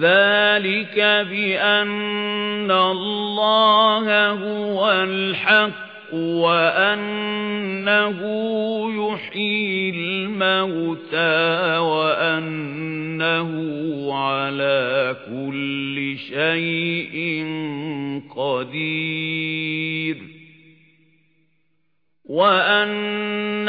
ذَلِكَ بِأَنَّ اللَّهَ هُوَ الْحَقُّ وَأَنَّهُ يُحْيِي الْمَوْتَى وَأَنَّهُ عَلَى كُلِّ شَيْءٍ قَدِيرٌ وَأَنَّ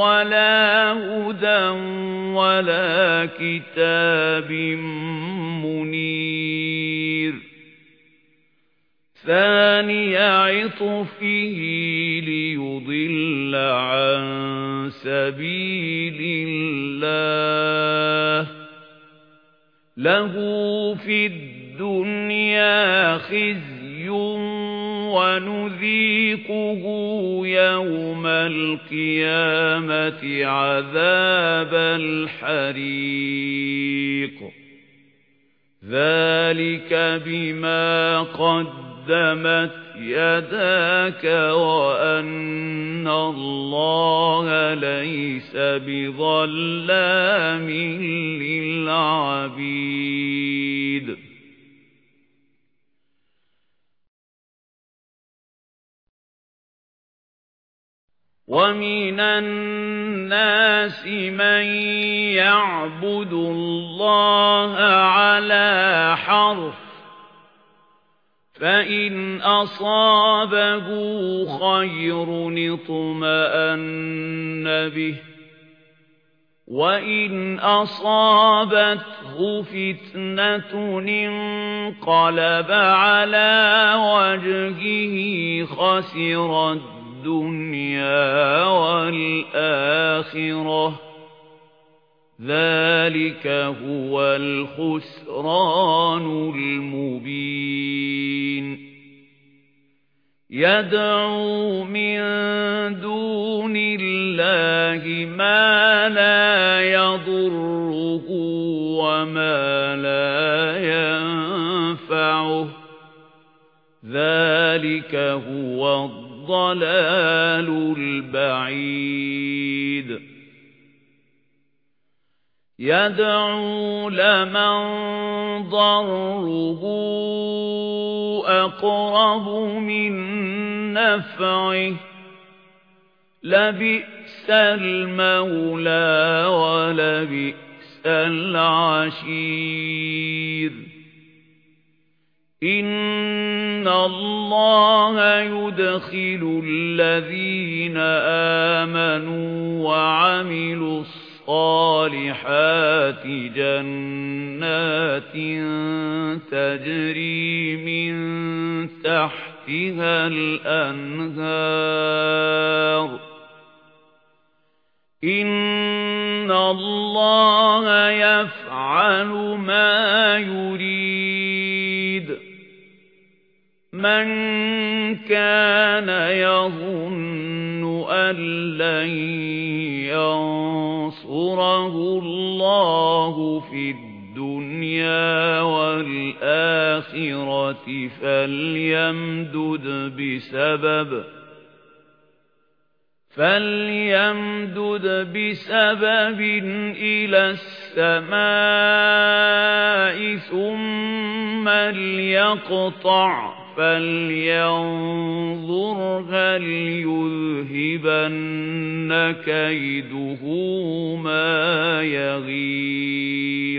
وَلَا هُدًى وَلَا كِتَابٍ مُنِيرٍ. ثَانِيَ عِطْفِهِ لِيُضِلَّ عَن سَبِيلِ اللَّهِ. لَهُ فِي الدُّنْيَا خِزْيٌ وَنُذِيقُهُ يَوْمَ الْقِيَامَةِ عَذَابَ الْحَرِيقِ. ذَلِكَ بِمَا قَدَّمَتْ يَدَاكَ وَأَنَّ اللَّهَ لَيْسَ بِظَلَّامٍ لِلْعَبِيدِ. وَمِنَ النَّاسِ مَن يَعْبُدُ اللَّهَ عَلَى حَرْفٍ فَإِنْ أَصَابَهُ خَيْرٌ اطْمَأَنَّ بِهِ وَإِنْ أَصَابَتْهُ فِتْنَةٌ انقَلَبَ عَلَى وَجْهِهِ خَسِرَ الدُّنْيَا وَالْآخِرَةَ. ذَلِكَ هُوَ الْخُسْرَانُ الْمُبِينُ. يَدْعُو مِن دُونِ اللَّهِ مَا لَا يَضُرُّهُ وَمَا لَا يَنفَعُهُ. ذَلِكَ هُوَ الضَّلَالُ الْبَعِيدُ. يَدْعُو لَمَن ضَرُّهُ أَقْرَبُ مِن نَّفْعِهِ. لَبِئْسَ الْمَوْلَى وَلَبِئْسَ الْعَشِيرُ. اللَّهَ يُدْخِلُ الَّذِينَ آمَنُوا وَعَمِلُوا الصَّالِحَاتِ جَنَّاتٍ تَجْرِي مِن تَحْتِهَا الْأَنْهَارُ. إِنَّ اللَّهَ يَفْعَلُ مَا يُرِيدُ مَنْ كَانَ يَظُنُّ أَن لَّن يَنصُرَهُ اللَّهُ فِي الدُّنْيَا وَالْآخِرَةِ فَلْيَمْدُدْ بِسَبَبٍ فَلْيَمْدُدْ بِسَبَبٍ إِلَى السَّمَاءِ ثُمَّ لْيَقْطَعْ فَلْيَنظُرْ هَلْ يُذْهِبَنَّ كَيْدُهُ مَا يَغِيظُ